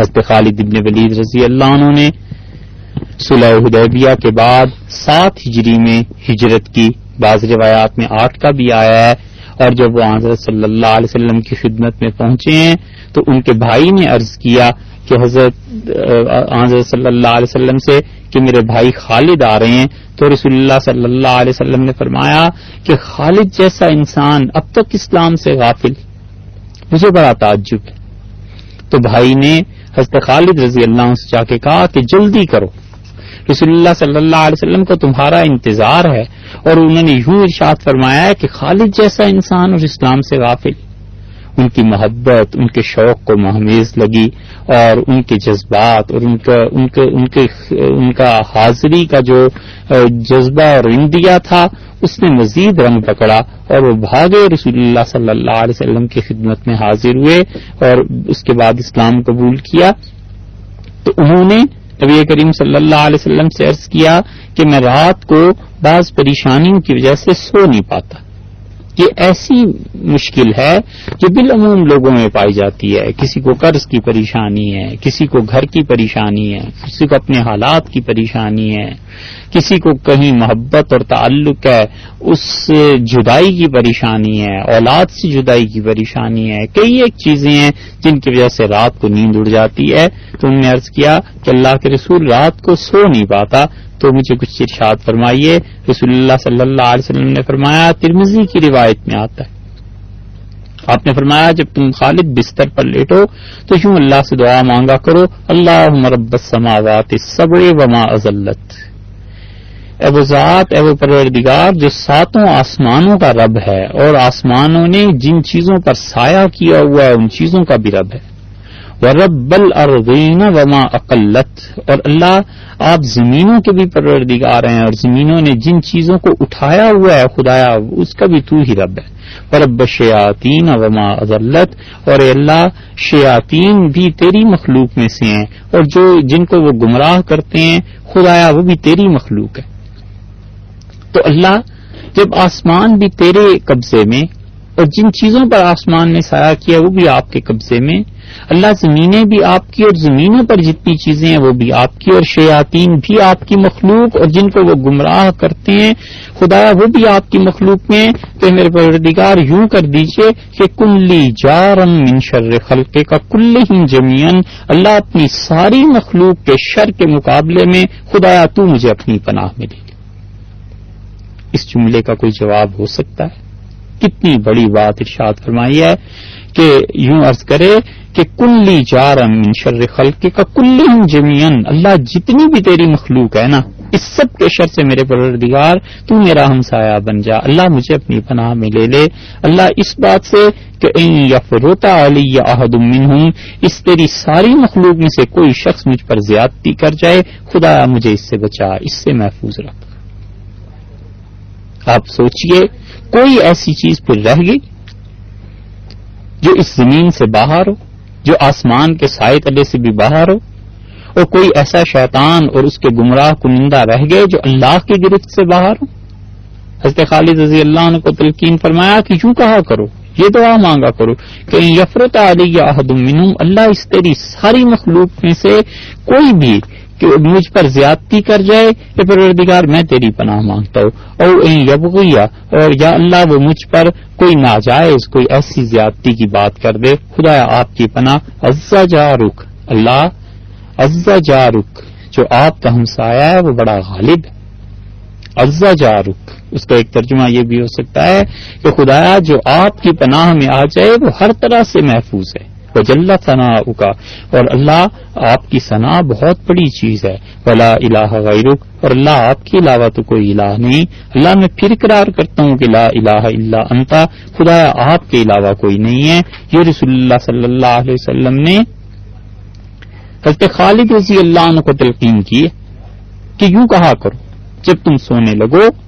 حضرت خالد ابن ولید رضی اللہ عنہ نے صلح حدیبیہ کے بعد سات ہجری میں ہجرت کی۔ بعض روایات میں آٹھ کا بھی آیا ہے اور جب وہ حضرت صلی اللہ علیہ وسلم کی خدمت میں پہنچے ہیں تو ان کے بھائی نے عرض کیا کہ حضرت حضرت صلی اللہ علیہ وسلم سے کہ میرے بھائی خالد آ رہے ہیں۔ تو رسول اللہ صلی اللہ علیہ وسلم نے فرمایا کہ خالد جیسا انسان اب تک اسلام سے غافل، مجھے بڑا تعجب ہے۔ تو بھائی نے حضرت خالد رضی اللہ عنہ سے جا کے کہا کہ جلدی کرو۔ رسول اللہ صلی اللہ علیہ وسلم کو تمہارا انتظار ہے اور انہوں نے یوں ارشاد فرمایا ہے کہ خالد جیسا انسان اور اسلام سے غافل۔ ان کی محبت، ان کے شوق کو محمیز لگی اور ان کے جذبات اور ان کا، ان کے ان کے، ان کا حاضری کا جو جذبہ اور اندیا تھا، اس نے مزید رنگ پکڑا اور وہ بھاگے رسول اللہ صلی اللہ علیہ وسلم کی خدمت میں حاضر ہوئے اور اس کے بعد اسلام قبول کیا۔ تو انہوں نے نبی کریم صلی اللہ علیہ وسلم سے عرض کیا کہ میں رات کو بعض پریشانیوں کی وجہ سے سو نہیں پاتا۔ یہ ایسی مشکل ہے جو بالعموم لوگوں میں پائی جاتی ہے۔ کسی کو قرض کی پریشانی ہے، کسی کو گھر کی پریشانی ہے، کسی کو اپنے حالات کی پریشانی ہے، کسی کو کہیں محبت اور تعلق ہے، اس جدائی کی پریشانی ہے، اولاد سے جدائی کی پریشانی ہے۔ کئی ایک چیزیں ہیں جن کی وجہ سے رات کو نیند اڑ جاتی ہے۔ تو انہوں نے عرض کیا کہ اللہ کے رسول رات کو سو نہیں پاتا تو مجھے کچھ ارشاد فرمائیے۔ رسول اللہ صلی اللہ علیہ وسلم نے فرمایا ترمزی کی روایت میں آتا ہے۔ آپ نے فرمایا، جب تم خالد بستر پر لیٹو تو یوں اللہ سے دعا مانگا کرو اللہ مربت سماوات سبڑے وما ازلت۔ اے وہ ذات، اے وہ پروردگار، جو ساتوں آسمانوں کا رب ہے، اور آسمانوں نے جن چیزوں پر سایہ کیا ہوا ہے، ان چیزوں کا بھی رب ہے۔ رب الروین وما اقلت۔ اور اللہ آپ زمینوں کے بھی پروردگار ہیں اور زمینوں نے جن چیزوں کو اٹھایا ہوا ہے، خدایا، اس کا بھی تو ہی رب ہے۔ پرب شیاتین وما ازلت اور اللہ شیاتین بھی تیری مخلوق میں سے ہیں۔ اور جو جن کو وہ گمراہ کرتے ہیں، خدایا، وہ بھی تیری مخلوق ہے۔ تو اللہ، جب آسمان بھی تیرے قبضے میں اور جن چیزوں پر آسمان نے سایہ کیا وہ بھی آپ کے قبضے میں۔ اللہ زمینیں بھی آپ کی اور زمینوں پر جتنی چیزیں ہیں وہ بھی آپ کی اور شیاتین بھی آپ کی مخلوق اور جن کو وہ گمراہ کرتے ہیں۔ خدایا، وہ بھی آپ کی مخلوق میں کہ میرے پروردگار، یوں کر دیجیے کہ کلی جارم من شر خلقے کا کل ہی جمین اللہ اپنی ساری مخلوق کے شر کے مقابلے میں، خدایا، تو مجھے اپنی پناہ میں دے۔ اس جملے کا کوئی جواب ہو سکتا ہے؟ کتنی بڑی بات ارشاد فرمائی ہے کہ یوں عرض کرے کہ کلی جارم من شر خلقے کا کل جمین اللہ جتنی بھی تیری مخلوق ہے نا، اس سب کے شر سے میرے پروردگار، تو میرا ہمسایہ بن جا۔ اللہ مجھے اپنی پناہ میں لے لے۔ اللہ اس بات سے کہ این یا فروتا علی یا عہد ہوں اس تیری ساری مخلوق میں سے کوئی شخص مجھ پر زیادتی کر جائے، خدا مجھے اس سے بچا، اس سے محفوظ رکھ۔ آپ سوچئے، کوئی ایسی چیز پھر رہ گئی جو اس زمین سے باہر ہو، جو آسمان کے سائے تلے سے بھی باہر ہو، اور کوئی ایسا شیطان اور اس کے گمراہ کنندہ رہ گئے جو اللہ کی گرفت سے باہر ہو؟ حضرت خالد رضی اللہ عنہ کو تلقین فرمایا کہ یوں کہا کرو، یہ دعا مانگا کرو کہ یفرت علی عہد منہم، اللہ اس تیری ساری مخلوق میں سے کوئی بھی کہ مجھ پر زیادتی کر جائے کہ پروردگار میں تیری پناہ مانگتا ہوں۔ اور یبغیا اور یا اللہ وہ مجھ پر کوئی ناجائز، کوئی ایسی زیادتی کی بات کر دے۔ خدا آپ کی پناہ عزا جا رخ اللہ عزا جا رخ جو آپ کا ہمسایا ہے، وہ بڑا غالب ہے۔ عزا جا رخ اس کا ایک ترجمہ یہ بھی ہو سکتا ہے کہ خدایا، جو آپ کی پناہ میں آ جائے، وہ ہر طرح سے محفوظ ہے۔ وجل ثنا کا اور اللہ آپ کی ثنا بہت بڑی چیز ہے۔ ولا الہ غیرک۔ اور اللہ آپ کے علاوہ تو کوئی الہ نہیں۔ اللہ میں پھر قرار کرتا ہوں کہ لا الہ الا انتا خدا آپ کے علاوہ کوئی نہیں ہے۔ یہ رسول اللہ صلی اللہ علیہ وسلم نے حضرت خالد رضی اللہ عنہ کو تلقین کی کہ یوں کہا کرو، جب تم سونے لگو